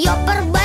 yo perba